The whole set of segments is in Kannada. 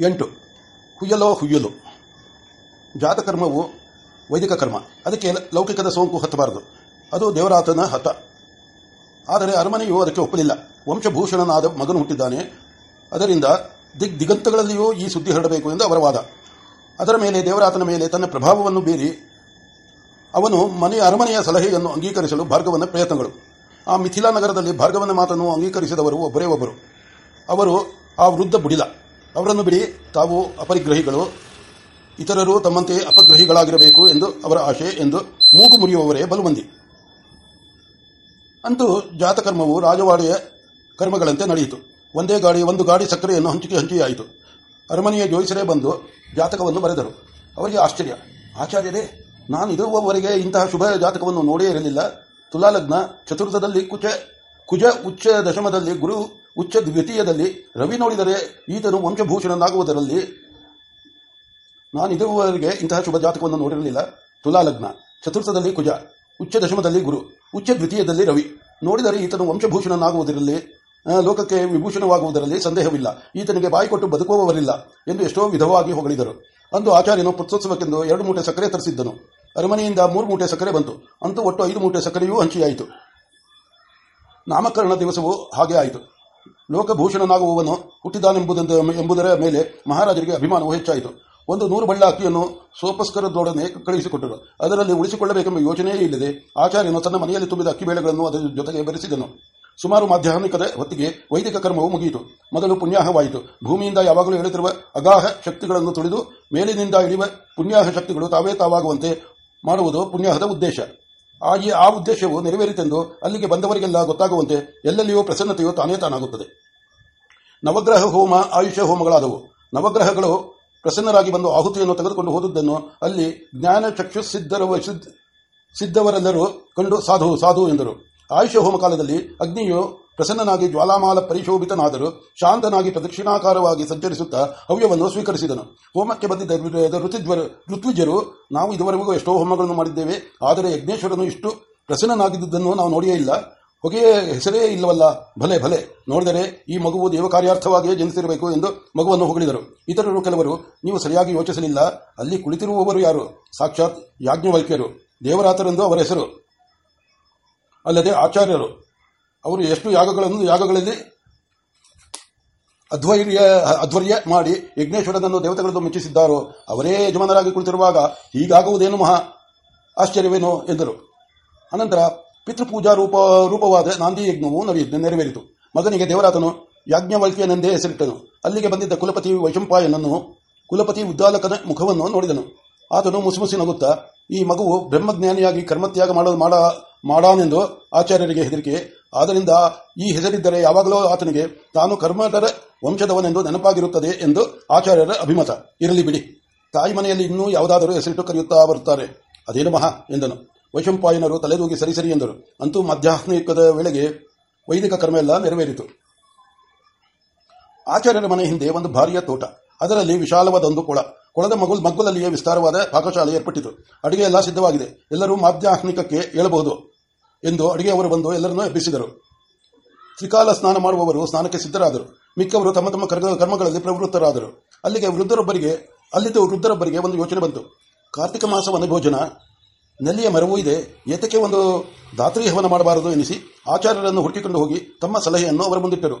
ಎಂಟು. ಹುಯ್ಯಲೋ ಹುಯ್ಯಲು. ಜಾತಕರ್ಮವು ವೈದಿಕ ಕರ್ಮ. ಅದಕ್ಕೆ ಲೌಕಿಕದ ಸೋಂಕು ಹತ್ತಬಾರದು. ಅದು ದೇವರಾತನ ಹತ. ಆದರೆ ಅರಮನೆಯು ಅದಕ್ಕೆ ಒಪ್ಪಲಿಲ್ಲ. ವಂಶಭೂಷಣನಾದ ಮಗನು ಹುಟ್ಟಿದ್ದಾನೆ. ಅದರಿಂದ ದಿಗ್ ದಿಗಂತಗಳಲ್ಲಿಯೂ ಈ ಸುದ್ದಿ ಹರಡಬೇಕು ಎಂದು ಅವರ ವಾದ. ಅದರ ಮೇಲೆ ದೇವರಾತನ ಮೇಲೆ ತನ್ನ ಪ್ರಭಾವವನ್ನು ಬೀರಿ ಅವನು ಮನೆಯ ಅರಮನೆಯ ಸಲಹೆಯನ್ನು ಅಂಗೀಕರಿಸಲು ಭಾರ್ಗವನ ಪ್ರಯತ್ನಗಳು. ಆ ಮಿಥಿಲಾ ನಗರದಲ್ಲಿ ಭಾರ್ಗವನ ಮಾತನ್ನು ಅಂಗೀಕರಿಸಿದವರು ಒಬ್ಬರೇ ಒಬ್ಬರು. ಅವರು ಆ ವೃದ್ಧ ಬುಡಿಲ. ಅವರನ್ನು ಬಿಡಿ, ತಾವು ಅಪರಿಗ್ರಹಿಗಳು. ಇತರರು ತಮ್ಮಂತೆ ಅಪಗ್ರಹಿಗಳಾಗಿರಬೇಕು ಎಂದು ಅವರ ಆಶೆ ಎಂದು ಮೂಗು ಮುರಿಯುವವರೇ ಬಲುಮಂದಿ ಅಂತೂ ಜಾತಕರ್ಮವು ರಾಜವಾಡಿಯ ಕರ್ಮಗಳಂತೆ ನಡೆಯಿತು. ಒಂದೇ ಗಾಡಿ, ಒಂದು ಗಾಡಿ ಸಕ್ಕರೆಯನ್ನು ಹಂಚಿಕೆ ಹಂಚಿಯಾಯಿತು. ಅರಮನೆಯ ಜೋಯಿಸರೇ ಬಂದು ಜಾತಕವನ್ನು ಬರೆದರು. ಅವರಿಗೆ ಆಶ್ಚರ್ಯ. ಆಚಾರ್ಯರೇ, ನಾನು ಇರುವವರೆಗೆ ಇಂತಹ ಶುಭ ಜಾತಕವನ್ನು ನೋಡೇ ಇರಲಿಲ್ಲ. ತುಲಾಲಗ್ನ ಚತುರ್ಥದಲ್ಲಿ ಕುಚ, ಕುಜ ಉಚ್ಚ ದಶಮದಲ್ಲಿ ಗುರು ಉಚ್ಚ ದ್ವಿತೀಯದಲ್ಲಿ ರವಿ ನೋಡಿದರೆ ಈತನು ವಂಶಭೂಷಣನಾಗುವುದರಲ್ಲಿ ನಾನು ಇದುವರೆಗೆ ಇಂತಹ ಶುಭ ಜಾತಕವನ್ನು ನೋಡಿರಲಿಲ್ಲ. ತುಲಾಲಗ್ನ, ಚತುರ್ಥದಲ್ಲಿ ಕುಜ, ಉಚ್ಚ ದಶಮದಲ್ಲಿ ಗುರು, ಉಚ್ಚ ದ್ವಿತೀಯದಲ್ಲಿ ರವಿ. ನೋಡಿದರೆ ಈತನು ವಂಶಭೂಷಣನಾಗುವುದರಲ್ಲಿ ಲೋಕಕ್ಕೆ ವಿಭೂಷಣವಾಗುವುದರಲ್ಲಿ ಸಂದೇಹವಿಲ್ಲ. ಈತನಿಗೆ ಬಾಯಿ ಕೊಟ್ಟು ಬದುಕುವವರಿಲ್ಲ ಎಂದು ಎಷ್ಟೋ ವಿಧವಾಗಿ ಹೊಗಳಿದರು. ಅಂದು ಆಚಾರ್ಯನು ಪುತ್ರೋತ್ಸವಕ್ಕೆಂದು ಎರಡು ಮೂಟೆ ಸಕ್ಕರೆ ತರಿಸಿದ್ದನು. ಅರಮನೆಯಿಂದ ಮೂರು ಮೂಟೆ ಸಕ್ಕರೆ ಬಂತು. ಅಂತೂ ಒಟ್ಟು ಐದು ಮೂಟೆ ಸಕ್ಕರೆಯೂ ಹಂಚಿಯಾಯಿತು. ನಾಮಕರಣ ದಿವಸವೂ ಹಾಗೆ ಆಯಿತು. ಲೋಕಭೂಷಣನಾಗುವವನು ಹುಟ್ಟಿದಾನೆಂಬುದೆಂದು ಎಂಬುದರ ಮೇಲೆ ಮಹಾರಾಜರಿಗೆ ಅಭಿಮಾನವು ಹೆಚ್ಚಾಯಿತು. ಒಂದು ನೂರು ಬಳ್ಳ ಅಕ್ಕಿಯನ್ನು ಸೋಪಸ್ಕರದೊಡನೆ ಕಳುಹಿಸಿಕೊಟ್ಟರು. ಅದರಲ್ಲಿ ಉಳಿಸಿಕೊಳ್ಳಬೇಕೆಂಬ ಯೋಚನೆಯೇ ಇಲ್ಲದೆ ಆಚಾರ್ಯನು ತನ್ನ ಮನೆಯಲ್ಲಿ ತುಂಬಿದ ಅಕ್ಕಿ ಬೇಳೆಗಳನ್ನು ಅದರ ಜೊತೆಗೆ ಬೆರೆಸಿದನು. ಸುಮಾರು ಮಾಧ್ಯಾಹ್ನಿಕದ ಹೊತ್ತಿಗೆ ವೈದಿಕ ಕರ್ಮವು ಮುಗಿಯಿತು. ಮೊದಲು ಪುಣ್ಯಾಹವಾಯಿತು. ಭೂಮಿಯಿಂದ ಯಾವಾಗಲೂ ಹೇಳುತ್ತಿರುವ ಅಗಾಹ ಶಕ್ತಿಗಳನ್ನು ತುಳಿದು ಮೇಲಿನಿಂದ ಇಳಿಯುವ ಪುಣ್ಯಾಹ ಶಕ್ತಿಗಳು ತಾವೇ ತಾವಾಗುವಂತೆ ಮಾಡುವುದು ಪುಣ್ಯಾಹದ ಉದ್ದೇಶ. ಆ ಈ ಆ ಉದ್ದೇಶವು ನೆರವೇರಿತೆಂದು ಅಲ್ಲಿಗೆ ಬಂದವರಿಗೆಲ್ಲ ಗೊತ್ತಾಗುವಂತೆ ಎಲ್ಲೆಲ್ಲಿಯೂ ಪ್ರಸನ್ನತೆಯು ತಾನೇ ತಾನಾಗುತ್ತದೆ. ನವಗ್ರಹ ಹೋಮ ಆಯುಷ ಹೋಮಗಳಾದವು. ನವಗ್ರಹಗಳು ಪ್ರಸನ್ನರಾಗಿ ಬಂದು ಆಹುತಿಯನ್ನು ತೆಗೆದುಕೊಂಡು ಹೋದದ್ದನ್ನು ಅಲ್ಲಿ ಜ್ಞಾನ ಚಕ್ಷು ಸಿದ್ಧರ ಸಿದ್ಧ- ಸಿದ್ಧವರೆಲ್ಲರೂ ಕಂಡು ಸಾಧು ಸಾಧು ಎಂದರು. ಆಯುಷ ಹೋಮ ಕಾಲದಲ್ಲಿ ಅಗ್ನಿಯು ಪ್ರಸನ್ನನಾಗಿ ಜ್ವಾಲಾಮಾಲ ಪರಿಶೋಭಿತನಾದರೂ ಶಾಂತನಾಗಿ ಪ್ರದಕ್ಷಿಣಾಕಾರವಾಗಿ ಸಂಚರಿಸುತ್ತಾ ಹವ್ಯವನ್ನು ಸ್ವೀಕರಿಸಿದನು. ಹೋಮಕ್ಕೆ ಬಂದಿದ್ದ ಋತುಜ್ವರು ಋತ್ವಿಜರು, ನಾವು ಇದುವರೆಗೂ ಎಷ್ಟೋ ಹೋಮಗಳನ್ನು ಮಾಡಿದ್ದೇವೆ, ಆದರೆ ಯಜ್ಞೇಶ್ವರನು ಇಷ್ಟು ಪ್ರಸನ್ನನಾಗಿದ್ದುದನ್ನು ನಾವು ನೋಡಿಯೇ ಇಲ್ಲ. ಹೊಗೆಯ ಹೆಸರೇ ಇಲ್ಲವಲ್ಲ? ಭಲೆ ಭಲೆ. ನೋಡಿದರೆ ಈ ಮಗುವು ದೇವಕಾರ್ಯಾರ್ಥವಾಗಿಯೇ ಜನಿಸಿರಬೇಕು ಎಂದು ಮಗುವನ್ನು ಹೊಗಳಿದರು. ಇತರರು ಕೆಲವರು, ನೀವು ಸರಿಯಾಗಿ ಯೋಚಿಸಲಿಲ್ಲ. ಅಲ್ಲಿ ಕುಳಿತಿರುವವರು ಯಾರು? ಸಾಕ್ಷಾತ್ ಯಾಜ್ಞವಲ್ಕ್ಯರು. ದೇವರಾತರೆಂದು ಅವರ ಹೆಸರು. ಅಲ್ಲದೆ ಆಚಾರ್ಯರು. ಅವರು ಎಷ್ಟು ಯಾಗಗಳನ್ನು ಯಾಗಗಳಲ್ಲಿ ಅಧ್ವರ್ಯ ಅಧ್ವರ್ಯ ಮಾಡಿ ಯಜ್ಞೇಶ್ವರನನ್ನು ದೇವತೆಗಳನ್ನು ಮೆಚ್ಚಿಸಿದ್ದಾರೋ, ಅವರೇ ಯಜಮಾನರಾಗಿ ಕುಳಿತಿರುವಾಗ ಹೀಗಾಗುವುದೇನು ಮಹಾ ಆಶ್ಚರ್ಯವೇನೋ? ಎಂದರು. ಅನಂತರ ಪಿತೃಪೂಜಾ ರೂಪ, ರೂಪವಾದ ನಾಂದಿ ಯಜ್ಞವು ನೆರವೇರಿತು. ಮಗನಿಗೆ ದೇವರಾತನು ಯಾಜ್ಞವಲ್ಕ್ಯನೆಂದೇ ಹೆಸರಿಟ್ಟನು. ಅಲ್ಲಿಗೆ ಬಂದಿದ್ದ ಕುಲಪತಿ ವೈಶಂಪಾಯನನ್ನು, ಕುಲಪತಿ ಉದ್ದಾಲಕನ ಮುಖವನ್ನು ನೋಡಿದನು. ಆತನು ಮುಸುಮುಸಿ ನಗುತ್ತಾ, ಈ ಮಗುವು ಬ್ರಹ್ಮಜ್ಞಾನಿಯಾಗಿ ಕರ್ಮತ್ಯಾಗ ಮಾಡ ಮಾಡಾನೆಂದು ಆಚಾರ್ಯರಿಗೆ ಹೆದರಿಕೆ, ಆದ್ದರಿಂದ ಈ ಹೆಸರಿದ್ದರೆ ಯಾವಾಗಲೂ ಆತನಿಗೆ ತಾನು ಕರ್ಮಟರ ವಂಶದವನೆಂದು ನೆನಪಾಗಿರುತ್ತದೆ ಎಂದು ಆಚಾರ್ಯರ ಅಭಿಮತ. ಇರಲಿ ಬಿಡಿ. ತಾಯಿ ಮನೆಯಲ್ಲಿ ಇನ್ನೂ ಯಾವುದಾದರೂ ಹೆಸರಿಟ್ಟು ಕರೆಯುತ್ತಾ ಬರುತ್ತಾರೆ. ಅದೇನು ಮಹಾ ಎಂದನು. ವೈಶಂಪಾಯನರು ತಲೆದೂಗಿ ಸರಿ ಸರಿ ಎಂದರು. ಅಂತೂ ಮಧ್ಯಾಹ್ನಿಕದ ವೇಳೆಗೆ ವೈದಿಕ ಕರ್ಮ ಎಲ್ಲ ನೆರವೇರಿತು. ಆಚಾರ್ಯರ ಮನೆ ಹಿಂದೆ ಒಂದು ಭಾರಿಯ ತೋಟ. ಅದರಲ್ಲಿ ವಿಶಾಲವಾದೊಂದು ಕೊಳ. ಕೊಳದ ಮಗುಲ್ ಮಗ್ಗುಲಲ್ಲಿಯೇ ವಿಸ್ತಾರವಾದ ಪಾಕಶಾಲೆ ಏರ್ಪಟ್ಟಿತು. ಅಡಿಗೆ ಎಲ್ಲ ಸಿದ್ಧವಾಗಿದೆ. ಎಲ್ಲರೂ ಮಾಧ್ಯಾಹ್ನಿಕಕ್ಕೆ ಏಳಬಹುದು ಎಂದು ಅಡಿಗೆಯವರು ಬಂದು ಎಲ್ಲರನ್ನೂ ಎಬ್ಬಿಸಿದರು. ತ್ರಿಕಾಲ ಸ್ನಾನ ಮಾಡುವವರು ಸ್ನಾನಕ್ಕೆ ಸಿದ್ಧರಾದರು. ಮಿಕ್ಕವರು ತಮ್ಮ ತಮ್ಮ ಕರ್ಮಗಳಲ್ಲಿ ಪ್ರವೃತ್ತರಾದರು. ಅಲ್ಲಿಗೆ ವೃದ್ಧರೊಬ್ಬರಿಗೆ, ಅಲ್ಲಿದ್ದ ವೃದ್ಧರೊಬ್ಬರಿಗೆ ಒಂದು ಯೋಚನೆ ಬಂತು. ಕಾರ್ತಿಕ ಮಾಸ ವನಭೋಜನ ನೆಲ್ಲಿಯ ಮರವೂ ಇದೆ. ಏತಕ್ಕೆ ಒಂದು ದಾತ್ರಿ ಹವನ ಮಾಡಬಾರದು ಎನಿಸಿ ಆಚಾರ್ಯರನ್ನು ಹುಡುಕಿಕೊಂಡು ಹೋಗಿ ತಮ್ಮ ಸಲಹೆಯನ್ನು ಅವರ ಮುಂದಿಟ್ಟರು.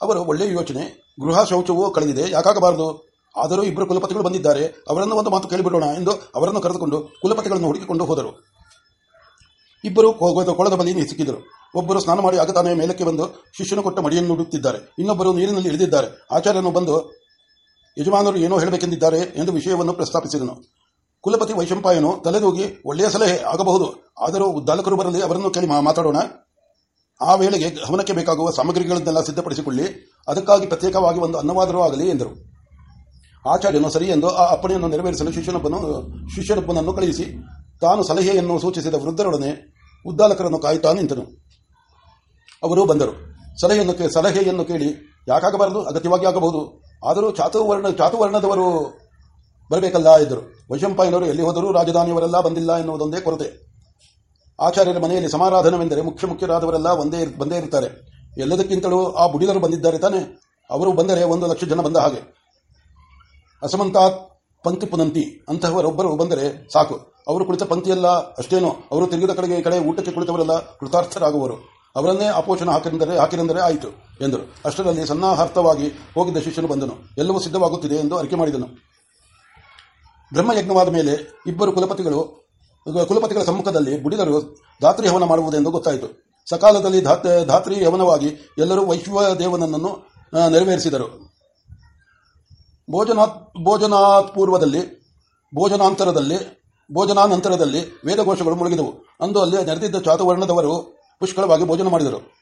ಅವರು ಒಳ್ಳೆಯ ಯೋಚನೆ ಗೃಹ ಶೌಚವೂ ಕಳೆದಿದೆ, ಯಾಕಾಗಬಾರದು? ಆದರೂ ಇಬ್ಬರು ಕುಲಪತಿಗಳು ಬಂದಿದ್ದಾರೆ. ಅವರನ್ನು ಒಂದು ಮಾತು ಕೇಳಿಬಿಡೋಣ ಎಂದು ಅವರನ್ನು ಕರೆದುಕೊಂಡು ಕುಲಪತಿಗಳನ್ನು ಹುಡುಕಿಕೊಂಡು ಹೋದರು. ಇಬ್ಬರು ಕೊಳದ ಬಳಿ ಸಿಕ್ಕಿದರು. ಒಬ್ಬರು ಸ್ನಾನ ಮಾಡಿ ಆಗ ತಾನೇ ಮೇಲಕ್ಕೆ ಬಂದು ಶಿಷ್ಯನು ಕೊಟ್ಟ ಮಡಿಯನ್ನು ಹುಡುಕ್ತಿದ್ದಾರೆ ಇನ್ನೊಬ್ಬರು ನೀರಿನಲ್ಲಿ ಇಳಿದಿದ್ದಾರೆ. ಆಚಾರ್ಯನು ಬಂದು, ಯಜಮಾನರು ಏನೋ ಹೇಳಬೇಕೆಂದಿದ್ದಾರೆ ಎಂದು ವಿಷಯವನ್ನು ಪ್ರಸ್ತಾಪಿಸಿದನು. ಕುಲಪತಿ ವೈಶಂಪಾಯನು ತಲೆದೂಗಿ ಒಳ್ಳೆಯ ಸಲಹೆ ಆಗಬಹುದು. ಆದರೂ ಉದ್ದಾಲಕರು ಬರಲಿ, ಅವರನ್ನು ಕೇಳಿ ಮಾತಾಡೋಣ. ಆ ವೇಳೆಗೆ ಗಮನಕ್ಕೆ ಬೇಕಾಗುವ ಸಾಮಗ್ರಿಗಳನ್ನೆಲ್ಲ ಸಿದ್ಧಪಡಿಸಿಕೊಳ್ಳಿ. ಅದಕ್ಕಾಗಿ ಪ್ರತ್ಯೇಕವಾಗಿ ಒಂದು ಅನ್ನವಾದರೂ ಆಗಲಿ ಎಂದರು. ಆಚಾರ್ಯನು ಸರಿ ಎಂದು ಆ ಅಪ್ಪಣೆಯನ್ನು ನೆರವೇರಿಸಲು ಶಿಷ್ಯನೊಬ್ಬನು, ಶಿಷ್ಯನೊಬ್ಬನನ್ನು ಕಳುಹಿಸಿ, ತಾನು ಸಲಹೆಯನ್ನು ಸೂಚಿಸಿದ ವೃದ್ಧರೊಡನೆ ಉದ್ದಾಲಕರನ್ನು ಕಾಯುತ್ತಾ ನಿಂತನು. ಅವರು ಬಂದರು. ಸಲಹೆಯನ್ನು ಸಲಹೆಯನ್ನು ಕೇಳಿ, ಯಾಕಾಗಬಾರದು? ಅಗತ್ಯವಾಗಿ ಆಗಬಹುದು. ಆದರೂ ಚಾತುವರ್ಣ ಚಾತುವರ್ಣದವರು ಬರಬೇಕಲ್ಲ ಎಂದರು ವೈಶಂಪಾಯನವರು ಎಲ್ಲಿ ಹೋದರೂ ರಾಜಧಾನಿಯವರೆಲ್ಲ ಬಂದಿಲ್ಲ ಎನ್ನುವುದೊಂದೇ ಕೊರತೆ. ಆಚಾರ್ಯರ ಮನೆಯಲ್ಲಿ ಸಮಾರಾಧನವೆಂದರೆ ಮುಖ್ಯ ಮುಖ್ಯರಾದವರೆಲ್ಲ ಒಂದೇ ಬಂದೇ ಇರ್ತಾರೆ. ಎಲ್ಲದಕ್ಕಿಂತಲೂ ಆ ಬುಡಿದರು ಬಂದಿದ್ದಾರೆ ತಾನೆ? ಅವರು ಬಂದರೆ ಒಂದು ಲಕ್ಷ ಜನ ಬಂದ ಹಾಗೆ. ಅಸಮಂತಾತ್ ಪಂಕ್ತಿ ಪುನಂತಿ ಅಂತಹವರೊಬ್ಬರು ಬಂದರೆ ಸಾಕು. ಅವರು ಕುಳಿತ ಪಂಕ್ತಿಯಲ್ಲ, ಅಷ್ಟೇನೋ. ಅವರು ತಿರುಗಿದ ಕಡೆಗೆ ಕಡೆ ಊಟಕ್ಕೆ ಕುಳಿತವರೆಲ್ಲ, ಕೃತಾರ್ಥರಾಗುವರು. ಅವರನ್ನೇ ಅಪೋಷಣ ಹಾಕಿದರೆ ಹಾಕಿರೆಂದರೆ ಆಯಿತು, ಎಂದರು. ಅಷ್ಟರಲ್ಲಿ ಸನ್ನಾಹಾರ್ಥವಾಗಿ ಹೋಗಿದ್ದ ಶಿಷ್ಯನು ಬಂದನು. ಎಲ್ಲವೂ ಸಿದ್ಧವಾಗುತ್ತಿದೆ ಎಂದು ಅರಿಕೆ ಮಾಡಿದನು. ಬ್ರಹ್ಮಯಜ್ಞವಾದ ಮೇಲೆ ಇಬ್ಬರು ಕುಲಪತಿಗಳು ಕುಲಪತಿಗಳ ಸಮ್ಮುಖದಲ್ಲಿ ಬುಡಿದರು, ಧಾತ್ರಿ ಹವನ ಮಾಡುವುದೆಂದು ಗೊತ್ತಾಯಿತು. ಸಕಾಲದಲ್ಲಿ ಧಾತ್- ಧಾತ್ರಿ ಹವನವಾಗಿ ಎಲ್ಲರೂ ವೈಶ್ವದೇವನನ್ನು ನೆರವೇರಿಸಿದರು. ಭೋಜನಾತ್ ಭೋಜನಾತ್ ಪೂರ್ವದಲ್ಲಿ ಭೋಜನಾಂತರದಲ್ಲಿ, ಭೋಜನಾನಂತರದಲ್ಲಿ ವೇದಘೋಷಗಳು ಮುಳುಗಿದವು. ಅಂದು ಅಲ್ಲಿ ನೆರೆದಿದ್ದ ಚಾತುವರ್ಣದವರು ಪುಷ್ಕಳವಾಗಿ ಭೋಜನ ಮಾಡಿದರು.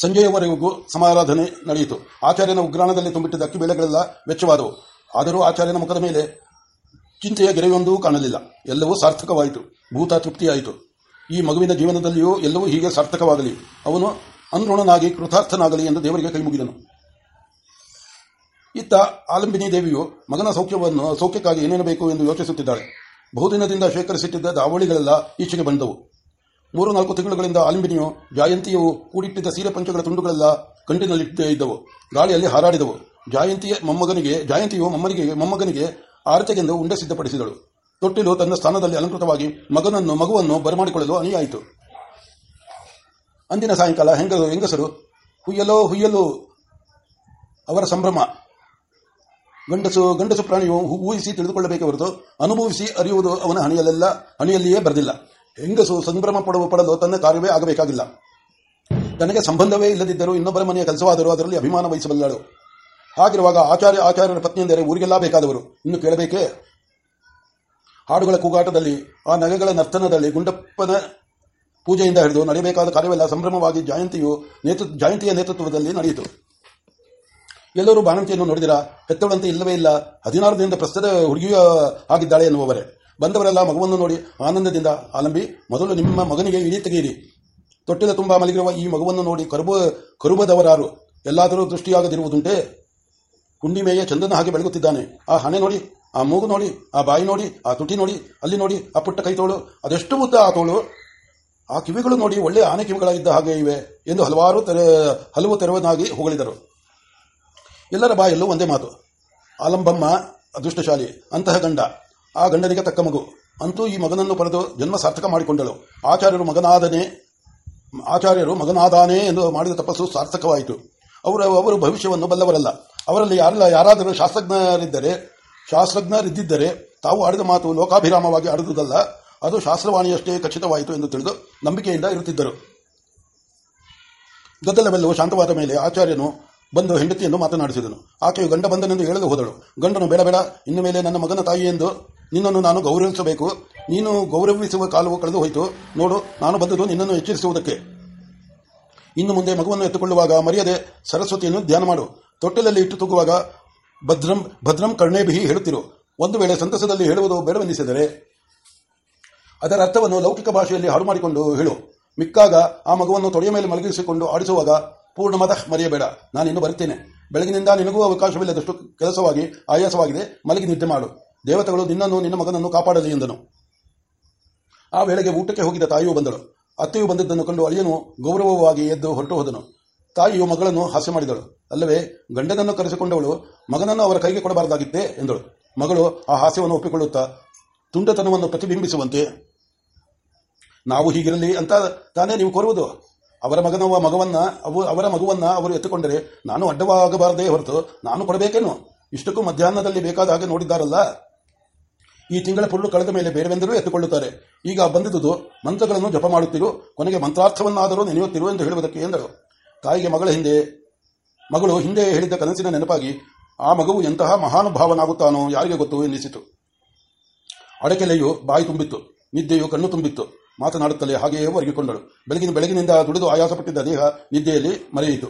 ಸಂಜೆಯವರೆಗೂ ಸಮಾರಾಧನೆ ನಡೆಯಿತು. ಆಚಾರ್ಯನ ಉಗ್ರಾಣದಲ್ಲಿ ತುಂಬಿಟ್ಟಿದ್ದ ಅಕ್ಕಿ ಬೇಳೆಗಳೆಲ್ಲ ವೆಚ್ಚವಾದವು. ಆದರೂ ಆಚಾರ್ಯನ ಮುಖದ ಮೇಲೆ ಚಿಂತೆಯ ಗೆರೆಯೊಂದೂ ಕಾಣಲಿಲ್ಲ. ಎಲ್ಲವೂ ಸಾರ್ಥಕವಾಯಿತು. ಭೂತ ತೃಪ್ತಿಯಾಯಿತು. ಈ ಮಗುವಿನ ಜೀವನದಲ್ಲಿಯೂ ಎಲ್ಲವೂ ಹೀಗೆ ಸಾರ್ಥಕವಾಗಲಿ. ಅವನು ಅನ್ಋಣನಾಗಿ ಕೃತಾರ್ಥನಾಗಲಿ ಎಂದು ದೇವರಿಗೆ ಕೈಮುಗಿದನು. ಇತ್ತ ಆಲಂಬಿನಿ ದೇವಿಯು ಮಗನ ಸೌಖ್ಯವನ್ನು, ಸೌಖ್ಯಕ್ಕಾಗಿ ಏನೇನು ಬೇಕು ಎಂದು ಯೋಚಿಸುತ್ತಿದ್ದಾಳೆ. ಬಹುದಿನದಿಂದ ಶೇಖರಿಸಿಟ್ಟಿದ್ದ ದಾವಳಿಗಳೆಲ್ಲ ಈಚೆಗೆ ಬಂದವು. ಮೂರು ನಾಲ್ಕು ತಿಂಗಳುಗಳಿಂದ ಆಲಂಬಿನಿಯು ಜಾಯಂತಿಯು ಕೂಡಿಟ್ಟಿದ್ದ ಸೀರೆ ಪಂಚಗಳ ತುಂಡುಗಳೆಲ್ಲ ಕಂಟಿನಲ್ಲಿಟ್ಟೇ ಇದ್ದವು. ಗಾಳಿಯಲ್ಲಿ ಹಾರಾಡಿದವು. ಜಾಯಂತಿಯ ಮೊಮ್ಮಗನಿಗೆ, ಜಾಯಂತಿಯು ಮೊಮ್ಮನಿಗೆ, ಮೊಮ್ಮಗನಿಗೆ ಆರತೆಗೆಂದು ಉಂಡೆ ಸಿದ್ಧಪಡಿಸಿದಳು. ತೊಟ್ಟಿಲು ತನ್ನ ಸ್ಥಾನದಲ್ಲಿ ಅಲಂಕೃತವಾಗಿ ಮಗನನ್ನು, ಮಗುವನ್ನು ಬರಮಾಡಿಕೊಳ್ಳಲು ಅನಿಯಾಯಿತು ಅಂದಿನ ಸಾಯಂಕಾಲ ಹೆಂಗಸರು ಹೆಂಗಸರು, ಹುಯ್ಯಲೋ, ಹುಯ್ಯಲು, ಅವರ ಸಂಭ್ರಮ. ಗಂಡಸು ಗಂಡಸು ಪ್ರಾಣಿಯು ಊಹಿಸಿ ತಿಳಿದುಕೊಳ್ಳಬೇಕೆ ಹೊರತು ಅನುಭವಿಸಿ ಅರಿಯುವುದು ಅವನ ಹಣಿಯಲ್ಲೆಲ್ಲ, ಹಣಿಯಲ್ಲಿಯೇ ಬರೆದಿಲ್ಲ. ಹೆಂಗಸು ಸಂಭ್ರಮ ಪಡುವ, ಪಡಲು ತನ್ನ ಕಾರ್ಯವೇ ಆಗಬೇಕಾಗಿಲ್ಲ. ತನಗೆ ಸಂಬಂಧವೇ ಇಲ್ಲದಿದ್ದರೂ ಇನ್ನೊಬ್ಬರ ಮನೆಯ ಕೆಲಸವಾದರೂ ಅದರಲ್ಲಿ ಅಭಿಮಾನ ವಹಿಸಬಲ್ಲಳು. ಹಾಗಿರುವಾಗ ಆಚಾರ್ಯ ಆಚಾರ್ಯರ ಪತ್ನಿಯೆಂದರೆ ಊರಿಗೆಲ್ಲ ಬೇಕಾದವರು. ಇನ್ನು ಕೇಳಬೇಕೇ? ಹಾಡುಗಳ ಕೂಗಾಟದಲ್ಲಿ, ಆ ನಗೆಗಳ ನರ್ತನದಲ್ಲಿ ಗುಂಡಪ್ಪನ ಪೂಜೆಯಿಂದ ಹಿಡಿದು ನಡೆಯಬೇಕಾದ ಕಾರ್ಯವೆಲ್ಲ ಸಂಭ್ರಮವಾಗಿ ಜಯಂತಿಯು ನೇತೃ, ಜಯಂತಿಯ ನೇತೃತ್ವದಲ್ಲಿ ನಡೆಯಿತು. ಎಲ್ಲರೂ ಬಾಣಂತಿಯನ್ನು ನೋಡಿದಿರಾ? ಹೆತ್ತವಳಂತೆ ಇಲ್ಲವೇ ಇಲ್ಲ. ಹದಿನಾರು ದಿನದ ಪ್ರಸ್ತುತ ಹುಡುಗಿಯ ಆಗಿದ್ದಾಳೆ ಎನ್ನುವವರೇ. ಬಂದವರೆಲ್ಲ ಮಗುವನ್ನು ನೋಡಿ ಆನಂದದಿಂದ, ಆಲಂಬಿ, ಮೊದಲು ನಿಮ್ಮ ಮಗನಿಗೆ ಇಳಿ ತೆಗೆಯಿರಿ. ತೊಟ್ಟಿಲ ತುಂಬಾ ಮಲಗಿರುವ ಈ ಮಗುವನ್ನು ನೋಡಿ ಕರುಬ, ಕರುಬದವರಾರು. ಎಲ್ಲಾದರೂ ದೃಷ್ಟಿಯಾಗದಿರುವುದುಂಟೆ? ಹುಣ್ಣಿಮೆಯ ಚಂದನ ಹಾಗೆ ಬೆಳಗುತ್ತಿದ್ದಾನೆ. ಆ ಹಣೆ ನೋಡಿ, ಆ ಮೂಗು ನೋಡಿ, ಆ ಬಾಯಿ ನೋಡಿ, ಆ ತುಟಿ ನೋಡಿ, ಅಲ್ಲಿ ನೋಡಿ, ಆ ಪುಟ್ಟ ಕೈ ತೋಳು ಅದೆಷ್ಟು ಉದ್ದ ಆ ತೋಳು? ಆ ಕಿವಿಗಳು ನೋಡಿ ಒಳ್ಳೆ ಆನೆ ಕಿವಿಗಳಾಗಿದ್ದ ಹಾಗೆ ಇವೆ ಎಂದು ಹಲವಾರು ಹಲವು ತೆರವನಾಗಿ ಹೊಗಳಿದರು. ಎಲ್ಲರ ಬಾಯಲ್ಲೂ ಒಂದೇ ಮಾತು. ಆಲಂಬಮ್ಮ ಅದೃಷ್ಟಶಾಲಿ, ಅಂತಹ ಗಂಡ. ಆ ಗಂಡನಿಗೆ ತಕ್ಕ ಮಗು. ಅಂತೂ ಈ ಮಗನನ್ನು ಪಡೆದು ಜನ್ಮ ಸಾರ್ಥಕ ಮಾಡಿಕೊಂಡಳು. ಆಚಾರ್ಯರು ಮಗನಾದನೆ, ಆಚಾರ್ಯರು ಮಗನಾದಾನೆ ಎಂದು ಮಾಡಿದ ತಪಸ್ಸು ಸಾರ್ಥಕವಾಯಿತು. ಅವರು ಅವರು ಭವಿಷ್ಯವನ್ನು ಬಲ್ಲವರಲ್ಲ. ಅವರಲ್ಲಿ ಯಾರಲ್ಲ ಯಾರಾದರೂ ಶಾಸ್ತ್ರಜ್ಞರಿದ್ದರೆ ಶಾಸ್ತ್ರಜ್ಞರಿದ್ದರೆ ತಾವು ಆಡಿದ ಮಾತು ಲೋಕಾಭಿರಾಮವಾಗಿ ಆಡುವುದಲ್ಲ, ಅದು ಶಾಸ್ತ್ರವಾಣಿಯಷ್ಟೇ ಖಚಿತವಾಯಿತು ಎಂದು ತಿಳಿದು ನಂಬಿಕೆಯಿಂದ ಇರುತ್ತಿದ್ದರು. ಗದ್ದಲವೆಲ್ಲವೂ ಶಾಂತವಾದ ಮೇಲೆ ಆಚಾರ್ಯನು ಬಂದು ಹೆಂಡತಿಯನ್ನು ಮಾತನಾಡಿಸಿದನು. ಆಕೆಯು ಗಂಡ ಬಂದನೆಂದು ಹೇಳಲು ಹೋದಳು. ಗಂಡನು, ಬೇಡ ಬೇಡ, ಇನ್ನು ಮೇಲೆ ನನ್ನ ಮಗನ ತಾಯಿ ಎಂದು ನಿನ್ನನ್ನು ನಾನು ಗೌರವಿಸಬೇಕು. ನೀನು ಗೌರವಿಸುವ ಕಾಲವು ಕಳೆದು ಹೋಯಿತು. ನೋಡು, ನಾನು ಬಂದದ್ದು ನಿನ್ನನ್ನು ಎಚ್ಚರಿಸುವುದಕ್ಕೆ. ಇನ್ನು ಮುಂದೆ ಮಗುವನ್ನು ಎತ್ತುಕೊಳ್ಳುವಾಗ ಮರ್ಯಾದೆ ಸರಸ್ವತಿಯನ್ನು ಧ್ಯಾನ ಮಾಡು. ತೊಟ್ಟಿಲಲ್ಲಿ ಇಟ್ಟು ತೂಗುವಾಗ ಭದ್ರಂ ಭದ್ರಂ ಕರ್ಣೇಭಿಹಿ ಹೇಳುತ್ತಿರು. ಒಂದು ವೇಳೆ ಸಂತಸದಲ್ಲಿ ಹೇಳುವುದು ಬೇಡವೆನ್ನಿಸಿದರೆ ಅದರ ಅರ್ಥವನ್ನು ಲೌಕಿಕ ಭಾಷೆಯಲ್ಲಿ ಹಾಳು ಮಾಡಿಕೊಂಡು ಹೇಳು. ಮಿಕ್ಕಾಗ ಆ ಮಗುವನ್ನು ತೊಡೆಯ ಮೇಲೆ ಮಲಗಿಸಿಕೊಂಡು ಆಡಿಸುವಾಗ ಪೂರ್ಣ ಮತ ಮರೆಯಬೇಡ. ನಾನಿನ್ನು ಬರುತ್ತೇನೆ. ಬೆಳಗಿನಿಂದ ನಿನಗೂ ಅವಕಾಶವಿಲ್ಲದಷ್ಟು ಕೆಲಸವಾಗಿ, ಆಯಾಸವಾಗಿದೆ. ಮಲಗಿ ನಿದ್ದೆ ಮಾಡು. ದೇವತೆಗಳು ನಿನ್ನನ್ನು, ನಿನ್ನ ಮಗನನ್ನು ಕಾಪಾಡಲಿ ಎಂದನು. ಆ ವೇಳೆಗೆ ಊಟಕ್ಕೆ ಹೋಗಿದ್ದ ತಾಯಿಯೂ ಬಂದಳು. ಅತ್ತೆಯೂ ಬಂದಿದ್ದನ್ನು ಕಂಡು ಅಳಿಯನು ಗೌರವವಾಗಿ ಎದ್ದು ಹೊರಟು ಹೋದನು. ತಾಯಿಯು ಮಗಳನ್ನು ಹಾಸ್ಯ ಮಾಡಿದಳು. ಅಲ್ಲವೇ, ಗಂಡನನ್ನು ಕರೆಸಿಕೊಂಡವಳು ಮಗನನ್ನು ಅವರ ಕೈಗೆ ಕೊಡಬಾರದಾಗಿತ್ತೆ ಎಂದಳು. ಮಗಳು ಆ ಹಾಸ್ಯವನ್ನು ಒಪ್ಪಿಕೊಳ್ಳುತ್ತಾ ತುಂಡತನವನ್ನು ಪ್ರತಿಬಿಂಬಿಸುವಂತೆ, ನಾವು ಹೀಗಿರಲಿ ಅಂತ ತಾನೇ ನೀವು ಕೋರುವುದು. ಅವರ ಮಗನವ ಮಗವನ್ನ, ಅವು ಅವರ ಮಗುವನ್ನ ಅವರು ಎತ್ತುಕೊಂಡರೆ ನಾನು ಅಡ್ಡವಾಗಬಾರದೇ ಹೊರತು ನಾನು ಕೊಡಬೇಕೇನು? ಇಷ್ಟಕ್ಕೂ ಮಧ್ಯಾಹ್ನದಲ್ಲಿ ಬೇಕಾದ ಹಾಗೆ ನೋಡಿದ್ದಾರಲ್ಲ? ಈ ತಿಂಗಳ ಪುರುಳು ಕಳೆದ ಮೇಲೆ ಬೇರೆವೆಂದರೂ ಎತ್ತುಕೊಳ್ಳುತ್ತಾರೆ. ಈಗ ಬಂದಿದ್ದುದು ಮಂತ್ರಗಳನ್ನು ಜಪ ಮಾಡುತ್ತಿರು, ಕೊನೆಗೆ ಮಂತ್ರಾರ್ಥವನ್ನಾದರೂ ನೆನೆಯುತ್ತಿರು ಎಂದು ಹೇಳುವುದಕ್ಕೆ ಎಂದಳು. ತಾಯಿಗೆ ಮಗಳ ಹಿಂದೆ, ಮಗಳು ಹಿಂದೆ ಹೇಳಿದ್ದ ಕನಸಿನ ನೆನಪಾಗಿ ಆ ಮಗುವು ಎಂತಹ ಮಹಾನುಭಾವನಾಗುತ್ತಾನೋ ಯಾರಿಗೆ ಗೊತ್ತು ಎನ್ನಿಸಿತು. ಅಡಕೆಲೆಯು ಬಾಯಿ ತುಂಬಿತ್ತು, ನಿದ್ದೆಯು ಕಣ್ಣು ತುಂಬಿತ್ತು, ಮಾತನಾಡುತ್ತಲೇ ಹಾಗೆಯೇ ಒರಗಿಕೊಂಡಳು. ಬೆಳಗಿನ ಬೆಳಗಿನಿಂದ ದುಡಿದು ಆಯಾಸಪಟ್ಟಿದ್ದ ದೇಹ ನಿದ್ದೆಯಲ್ಲಿ ಮರೆಯಿತು.